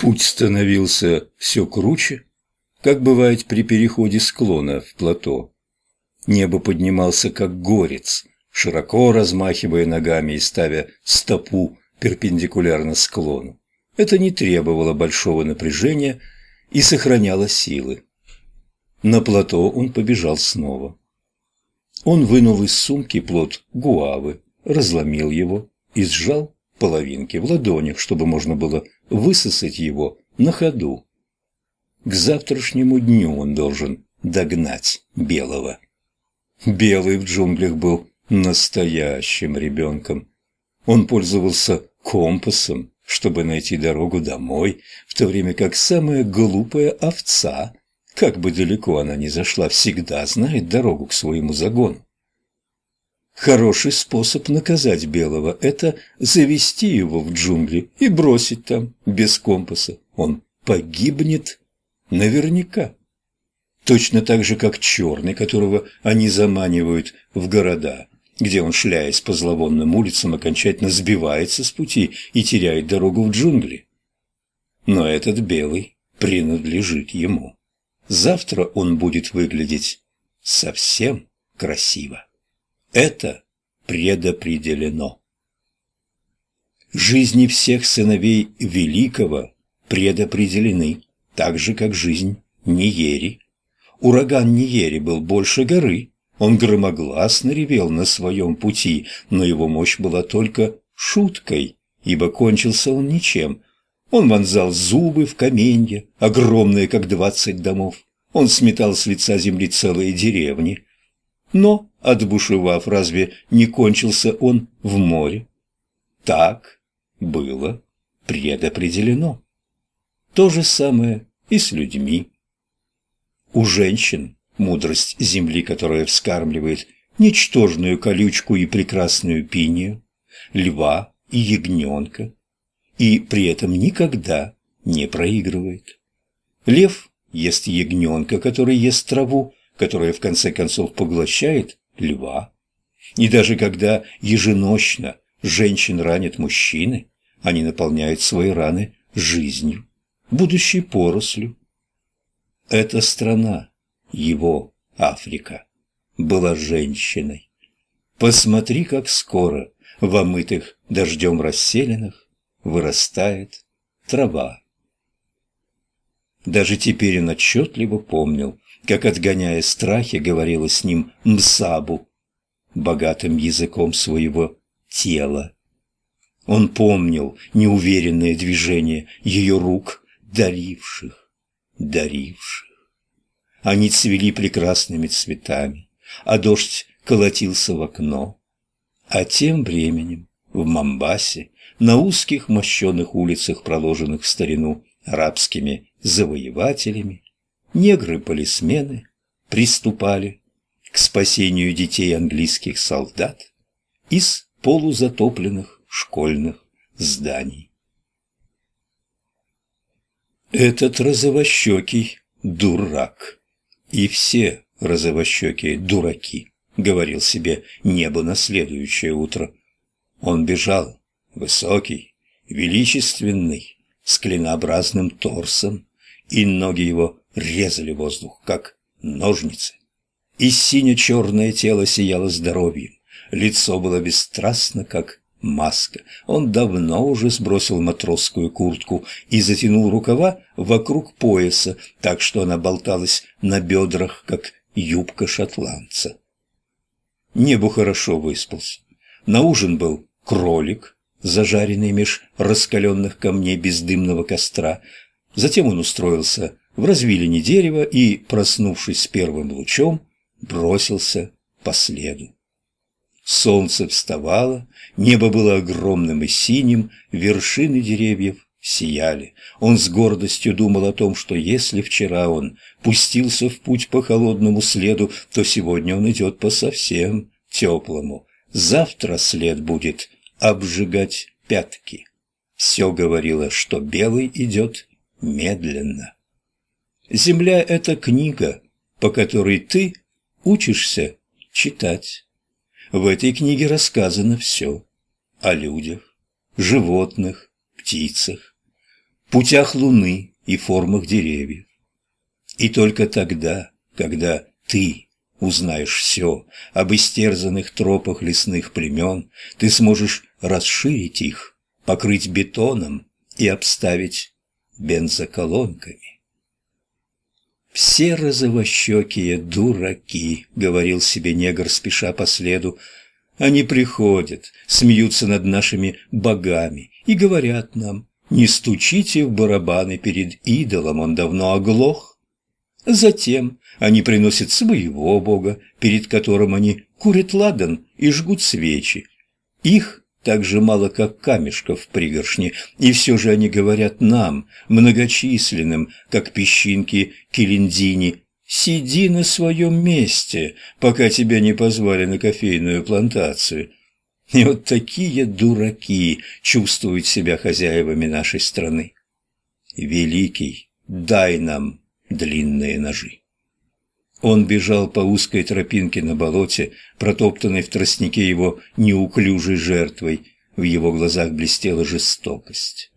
Путь становился все круче, как бывает при переходе склона в плато. Небо поднимался как горец, широко размахивая ногами и ставя стопу перпендикулярно склону. Это не требовало большого напряжения и сохраняло силы. На плато он побежал снова. Он вынул из сумки плод гуавы, разломил его и сжал половинки в ладонях, чтобы можно было высосать его на ходу. К завтрашнему дню он должен догнать Белого. Белый в джунглях был настоящим ребенком. Он пользовался компасом, чтобы найти дорогу домой, в то время как самая глупая овца, как бы далеко она ни зашла, всегда знает дорогу к своему загону. Хороший способ наказать белого – это завести его в джунгли и бросить там без компаса. Он погибнет наверняка. Точно так же, как черный, которого они заманивают в города, где он, шляясь по зловонным улицам, окончательно сбивается с пути и теряет дорогу в джунгли. Но этот белый принадлежит ему. Завтра он будет выглядеть совсем красиво. Это предопределено. Жизни всех сыновей Великого предопределены, так же, как жизнь Ниери. Ураган Ниери был больше горы, он громогласно ревел на своем пути, но его мощь была только шуткой, ибо кончился он ничем. Он вонзал зубы в каменья, огромные, как двадцать домов. Он сметал с лица земли целые деревни. Но отбушевав, разве не кончился он в море? Так было предопределено. То же самое и с людьми. У женщин мудрость земли, которая вскармливает ничтожную колючку и прекрасную пинию, льва и ягненка, и при этом никогда не проигрывает. Лев ест ягненка, который ест траву, которая в конце концов поглощает льва. И даже когда еженочно женщин ранят мужчины, они наполняют свои раны жизнью, будущей порослью. Эта страна, его Африка, была женщиной. Посмотри, как скоро в омытых дождем расселенных вырастает трава. Даже теперь он отчетливо помнил, как, отгоняя страхи, говорила с ним Мсабу, богатым языком своего тела. Он помнил неуверенное движение ее рук, даривших, даривших. Они цвели прекрасными цветами, а дождь колотился в окно. А тем временем в Мамбасе, на узких мощенных улицах, проложенных в старину арабскими завоевателями, негры-полисмены приступали к спасению детей английских солдат из полузатопленных школьных зданий. Этот розовощекий дурак, и все розовощекие дураки, говорил себе небо на следующее утро. Он бежал, высокий, величественный, с клинообразным торсом, и ноги его резали воздух, как ножницы. И сине-черное тело сияло здоровьем, лицо было бесстрастно, как маска. Он давно уже сбросил матросскую куртку и затянул рукава вокруг пояса, так что она болталась на бедрах, как юбка шотландца. Небу хорошо выспался. На ужин был кролик, зажаренный меж раскаленных камней бездымного костра. Затем он устроился в развилине дерева и, проснувшись с первым лучом, бросился по следу. Солнце вставало, небо было огромным и синим, вершины деревьев сияли. Он с гордостью думал о том, что если вчера он пустился в путь по холодному следу, то сегодня он идет по совсем теплому. Завтра след будет обжигать пятки. Все говорило, что белый идет медленно. Земля — это книга, по которой ты учишься читать. В этой книге рассказано все о людях, животных, птицах. путях луны и формах деревьев. И только тогда, когда ты узнаешь все об истерзанных тропах лесных племен, ты сможешь расширить их, покрыть бетоном и обставить бензоколонками. «Все розовощекие дураки», — говорил себе негр, спеша по следу. «Они приходят, смеются над нашими богами и говорят нам, не стучите в барабаны перед идолом, он давно оглох. Затем они приносят своего бога, перед которым они курят ладан и жгут свечи. Их так же мало, как камешков в пригоршне, и все же они говорят нам, многочисленным, как песчинки Килиндини, «Сиди на своем месте, пока тебя не позвали на кофейную плантацию». И вот такие дураки чувствуют себя хозяевами нашей страны. Великий, дай нам длинные ножи. Он бежал по узкой тропинке на болоте, протоптанной в тростнике его неуклюжей жертвой. В его глазах блестела жестокость.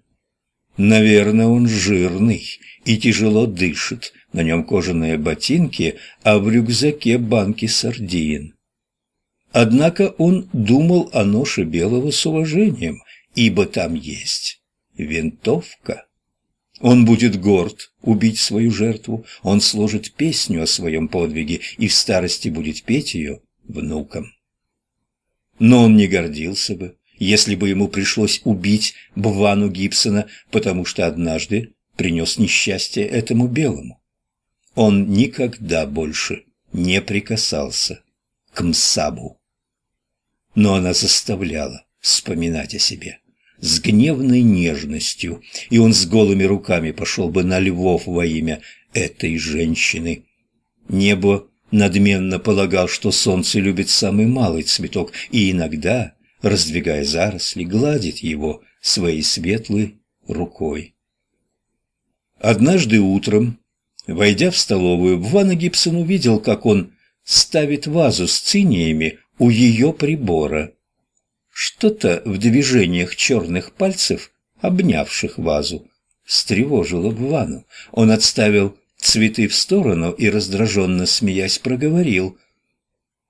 Наверное, он жирный и тяжело дышит, на нем кожаные ботинки, а в рюкзаке банки сардин. Однако он думал о ноше белого с уважением, ибо там есть винтовка. Он будет горд убить свою жертву, он сложит песню о своем подвиге и в старости будет петь ее внукам. Но он не гордился бы, если бы ему пришлось убить Бвану Гибсона, потому что однажды принес несчастье этому белому. Он никогда больше не прикасался к Мсабу. Но она заставляла вспоминать о себе с гневной нежностью, и он с голыми руками пошел бы на львов во имя этой женщины. Небо надменно полагал, что солнце любит самый малый цветок, и иногда, раздвигая заросли, гладит его своей светлой рукой. Однажды утром, войдя в столовую, Ванна Гибсон увидел, как он ставит вазу с циниями у ее прибора. Что-то в движениях черных пальцев, обнявших вазу, встревожило Бвану. Он отставил цветы в сторону и, раздраженно смеясь, проговорил.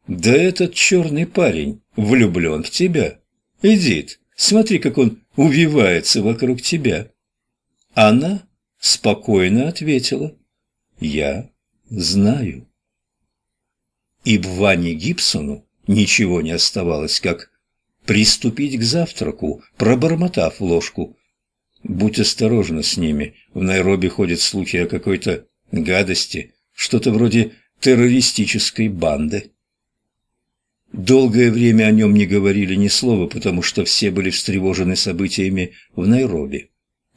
«Да этот черный парень влюблен в тебя. Эдит, смотри, как он увивается вокруг тебя». Она спокойно ответила. «Я знаю». И Бване Гибсону ничего не оставалось, как приступить к завтраку, пробормотав ложку. Будь осторожна с ними, в Найроби ходят слухи о какой-то гадости, что-то вроде террористической банды. Долгое время о нем не говорили ни слова, потому что все были встревожены событиями в Найроби.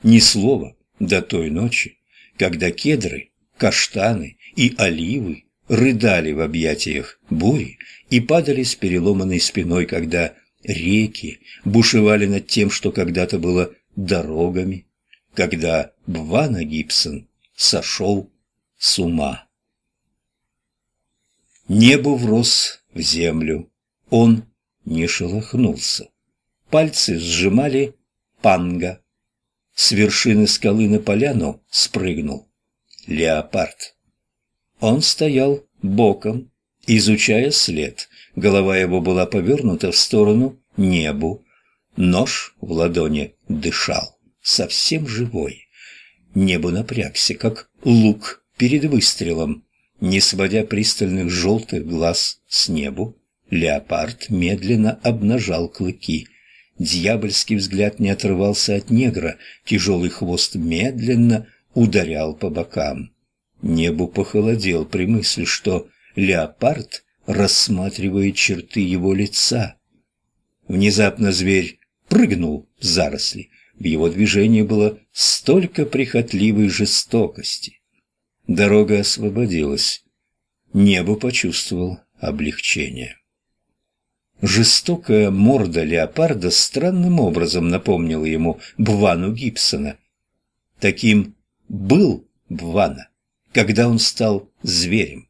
Ни слова до той ночи, когда кедры, каштаны и оливы рыдали в объятиях бури и падали с переломанной спиной, когда реки бушевали над тем, что когда-то было дорогами, когда Бвана Гибсон сошел с ума. Небо врос в землю, он не шелохнулся. Пальцы сжимали панга. С вершины скалы на поляну спрыгнул леопард. Он стоял боком, изучая след. Голова его была повернута в сторону небу. Нож в ладони дышал, совсем живой. Небо напрягся, как лук перед выстрелом. Не сводя пристальных желтых глаз с небу, леопард медленно обнажал клыки. Дьявольский взгляд не отрывался от негра, тяжелый хвост медленно ударял по бокам. Небу похолодел при мысли, что леопард рассматривает черты его лица. Внезапно зверь прыгнул в заросли. В его движении было столько прихотливой жестокости. Дорога освободилась. Небо почувствовал облегчение. Жестокая морда леопарда странным образом напомнила ему Бвану Гибсона. Таким был Бвана, когда он стал зверем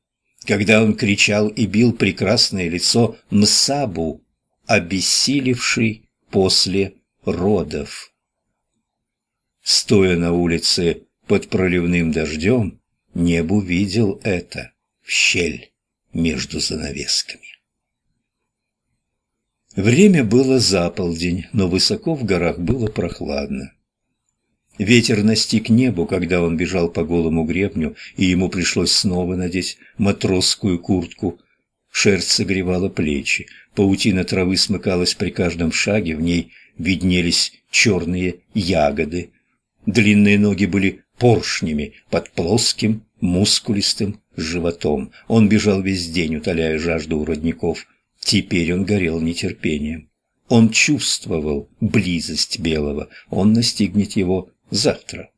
когда он кричал и бил прекрасное лицо Мсабу, обессилевший после родов. стоя на улице под проливным дождем, Небу видел это в щель между занавесками. Время было за полдень, но высоко в горах было прохладно. Ветер настиг небу, когда он бежал по голому гребню, и ему пришлось снова надеть матросскую куртку. Шерсть согревала плечи, паутина травы смыкалась при каждом шаге, в ней виднелись черные ягоды. Длинные ноги были поршнями под плоским, мускулистым животом. Он бежал весь день, утоляя жажду у родников. Теперь он горел нетерпением. Он чувствовал близость Белого, он настигнет его завтра.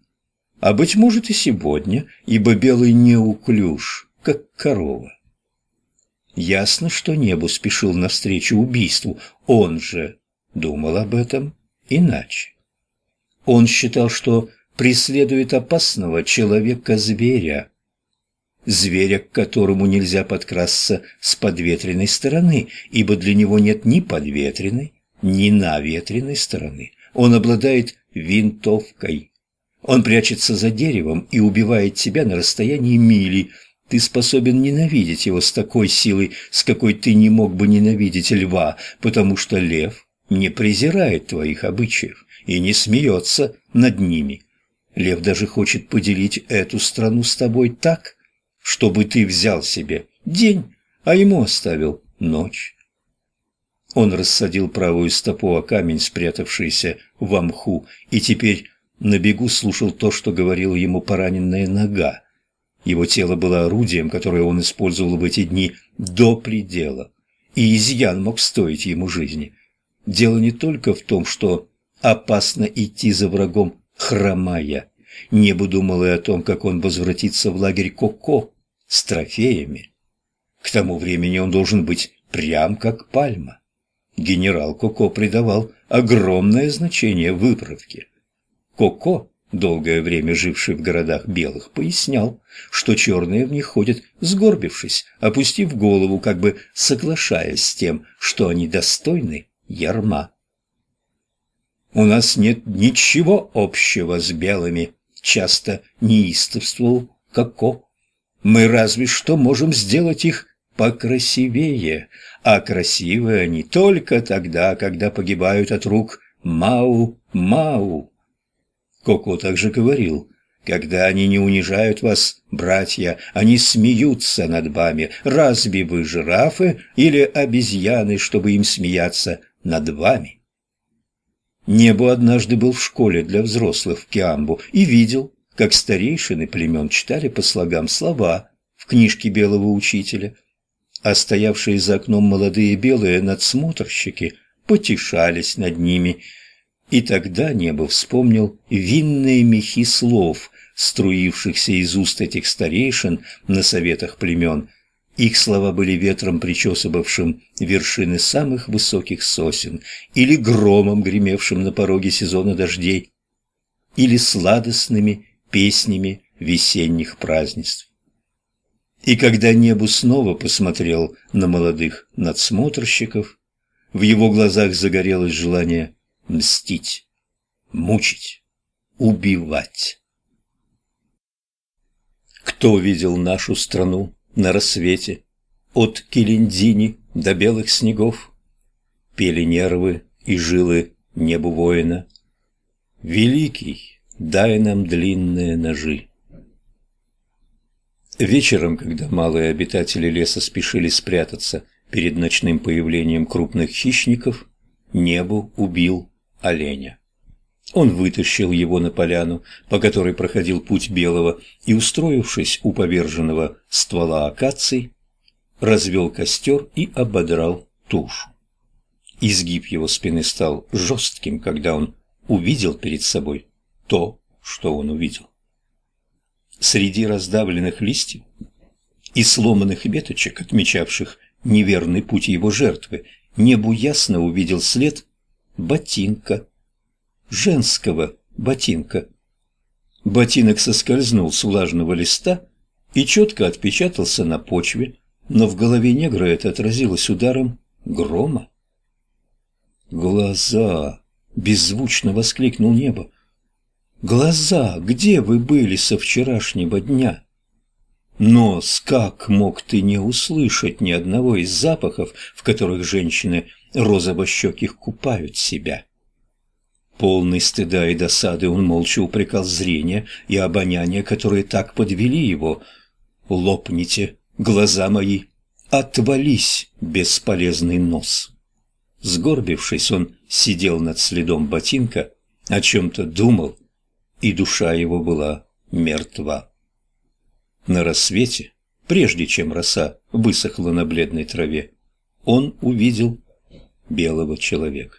А быть может и сегодня, ибо Белый неуклюж, как корова. Ясно, что небу спешил навстречу убийству, он же думал об этом иначе. Он считал, что преследует опасного человека-зверя, зверя, к которому нельзя подкрасться с подветренной стороны, ибо для него нет ни подветренной, ни наветренной стороны. Он обладает винтовкой. Он прячется за деревом и убивает тебя на расстоянии мили. Ты способен ненавидеть его с такой силой, с какой ты не мог бы ненавидеть льва, потому что лев не презирает твоих обычаев и не смеется над ними. Лев даже хочет поделить эту страну с тобой так, чтобы ты взял себе день, а ему оставил ночь. Он рассадил правую стопу о камень, спрятавшийся в мху, и теперь на бегу слушал то, что говорила ему пораненная нога. Его тело было орудием, которое он использовал в эти дни до предела, и изъян мог стоить ему жизни. Дело не только в том, что опасно идти за врагом, хромая. Небо думало и о том, как он возвратится в лагерь Коко с трофеями. К тому времени он должен быть прям как пальма генерал Коко придавал огромное значение выправке. Коко, долгое время живший в городах белых, пояснял, что черные в них ходят сгорбившись, опустив голову, как бы соглашаясь с тем, что они достойны ярма. «У нас нет ничего общего с белыми», — часто неистовствовал Коко. «Мы разве что можем сделать их покрасивее, а красивые они только тогда, когда погибают от рук Мау-Мау. Коко также говорил, когда они не унижают вас, братья, они смеются над вами. Разве вы жирафы или обезьяны, чтобы им смеяться над вами? Небо однажды был в школе для взрослых в Киамбу и видел, как старейшины племен читали по слогам слова в книжке белого учителя – а стоявшие за окном молодые белые надсмотрщики потешались над ними. И тогда небо вспомнил винные мехи слов, струившихся из уст этих старейшин на советах племен. Их слова были ветром, причесывавшим вершины самых высоких сосен, или громом, гремевшим на пороге сезона дождей, или сладостными песнями весенних празднеств. И когда Небу снова посмотрел на молодых надсмотрщиков, в его глазах загорелось желание мстить, мучить, убивать. Кто видел нашу страну на рассвете, от Килиндини до белых снегов? Пели нервы и жилы небу воина. Великий, дай нам длинные ножи. Вечером, когда малые обитатели леса спешили спрятаться перед ночным появлением крупных хищников, Небу убил оленя. Он вытащил его на поляну, по которой проходил путь белого, и, устроившись у поверженного ствола акаций, развел костер и ободрал тушу. Изгиб его спины стал жестким, когда он увидел перед собой то, что он увидел. Среди раздавленных листьев и сломанных веточек, отмечавших неверный путь его жертвы, небу ясно увидел след ботинка, женского ботинка. Ботинок соскользнул с влажного листа и четко отпечатался на почве, но в голове негра это отразилось ударом грома. «Глаза!» — беззвучно воскликнул небо. Глаза, где вы были со вчерашнего дня? Нос, как мог ты не услышать ни одного из запахов, в которых женщины розово-щеких купают себя? Полный стыда и досады он молча упрекал зрение и обоняние, которые так подвели его. «Лопните, глаза мои! Отвались, бесполезный нос!» Сгорбившись, он сидел над следом ботинка, о чем-то думал, и душа его была мертва. На рассвете, прежде чем роса высохла на бледной траве, он увидел белого человека.